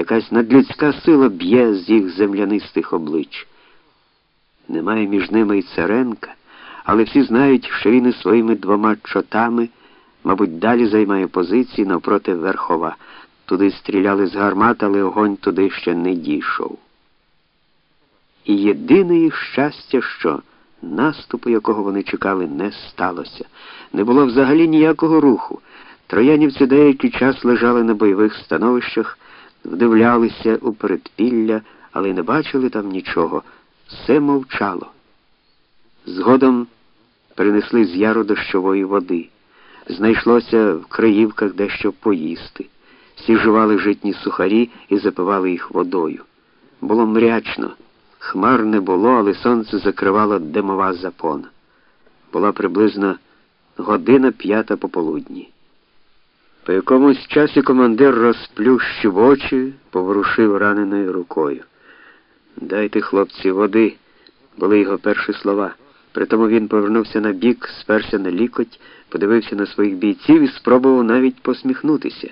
Якась надлюдська сила б'є з їх землянистих облич. Немає між ними і царенка, але всі знають, що він із своїми двома чотами, мабуть, далі займає позиції навпроти верхова. Туди стріляли з гармат, але огонь туди ще не дійшов. І єдине їх щастя, що наступу, якого вони чекали, не сталося. Не було взагалі ніякого руху. Троянівці деякий час лежали на бойових становищах, вдивлялися у передпілля, але не бачили там нічого. Все мовчало. Згодом принесли з яру дощової води. Знайшлося в краївках дещо поїсти. Всі жували житні сухарі і запивали їх водою. Було мрячно. Хмар не було, але сонце закривало димова запона. Була приблизно година п'ята пополудні. По якомусь часі командир розплющив очі, поворушив раненою рукою. Дайте, хлопці, води, були його перші слова. Притому він повернувся на бік, сперся на лікоть, подивився на своїх бійців і спробував навіть посміхнутися.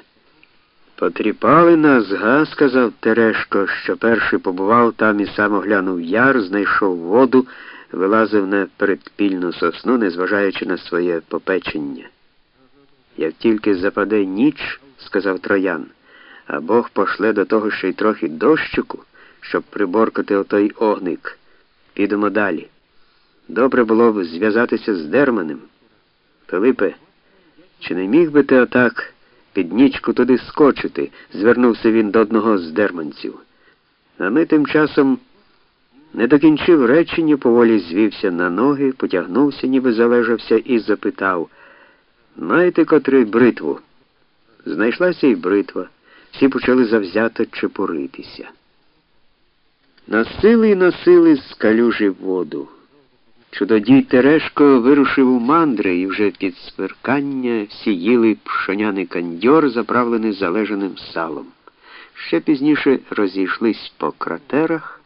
Потріпали нас, га, сказав Терешко, що перший побував там і сам оглянув яр, знайшов воду, вилазив на передпільну сосну, незважаючи на своє попечення. Як тільки западе ніч, сказав троян, а Бог пошле до того ще й трохи дощику, щоб приборкати отой огник. Підемо далі. Добре було б зв'язатися з Дерманем. Пилипе, чи не міг би ти отак під нічку туди скочити? звернувся він до одного з дерманців. А ми тим часом не докінчив речення, поволі звівся на ноги, потягнувся, ніби залежався, і запитав Маєте котрий бритву? Знайшлася і бритва. Всі почали завзято чепуритися. Носили й носили з калюжі воду. Чудодій Терешко вирушив у мандри і вже під сверкання всі їли пшоняний кандьор, заправлений залежаним салом. Ще пізніше розійшлись по кратерах,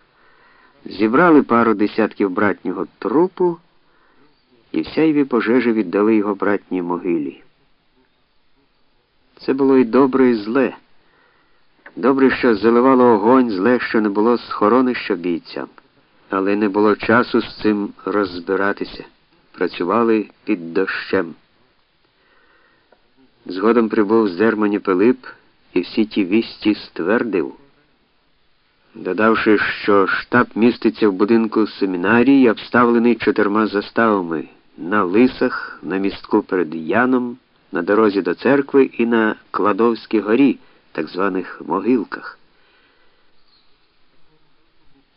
зібрали пару десятків братнього трупу і всяйві пожежі віддали його братній могилі. Це було і добре, і зле. Добре, що заливало огонь, зле, що не було схоронища бійцям але не було часу з цим розбиратися. Працювали під дощем. Згодом прибув з Дермані Пилип і всі ті вісті ствердив, додавши, що штаб міститься в будинку семінарії, обставлений чотирма заставами на лисах, на містку перед Яном, на дорозі до церкви і на Кладовській горі, так званих могилках.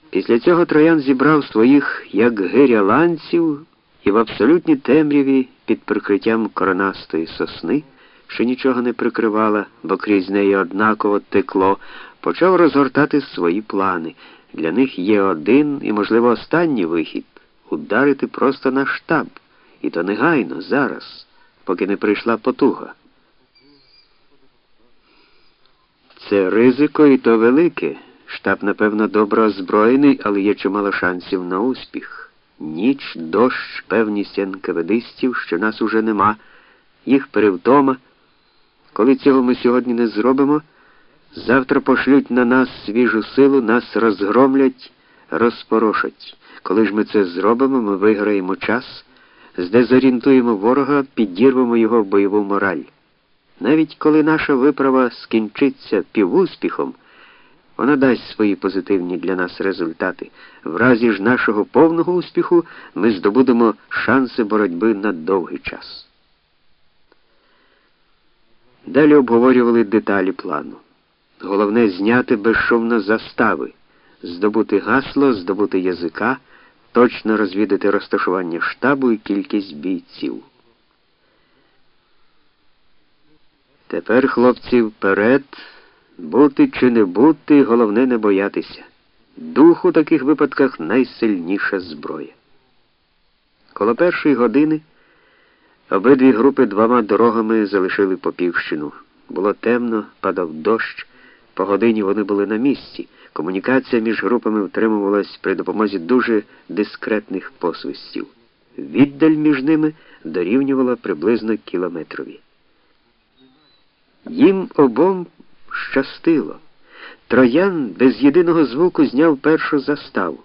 Після цього троян зібрав своїх як гиряланців і в абсолютній темряві під прикриттям коронастої сосни, що нічого не прикривала, бо крізь неї однаково текло, почав розгортати свої плани. Для них є один і, можливо, останній вихід ударити просто на штаб, і то негайно, зараз, поки не прийшла потуга. Це ризико і то велике. Штаб, напевно, добре озброєний, але є чимало шансів на успіх. Ніч, дощ, певність НКВДистів, що нас уже нема, їх перевтома. Коли цього ми сьогодні не зробимо, завтра пошлють на нас свіжу силу, нас розгромлять, розпорошать. Коли ж ми це зробимо, ми виграємо час, здезорієнтуємо ворога, підірвемо його в бойову мораль. Навіть коли наша виправа скінчиться півуспіхом, вона дасть свої позитивні для нас результати. В разі ж нашого повного успіху ми здобудемо шанси боротьби на довгий час. Далі обговорювали деталі плану. Головне зняти безшумно застави, здобути гасло, здобути язика, точно розвідати розташування штабу і кількість бійців. Тепер, хлопці, вперед. Бути чи не бути, головне не боятися. Дух у таких випадках найсильніша зброя. Коло першої години обидві групи двома дорогами залишили Попівщину. Було темно, падав дощ. По годині вони були на місці. Комунікація між групами втримувалась при допомозі дуже дискретних посвистів. Віддаль між ними дорівнювала приблизно кілометрові. Їм обом щастило. Троян без єдиного звуку зняв першу заставу.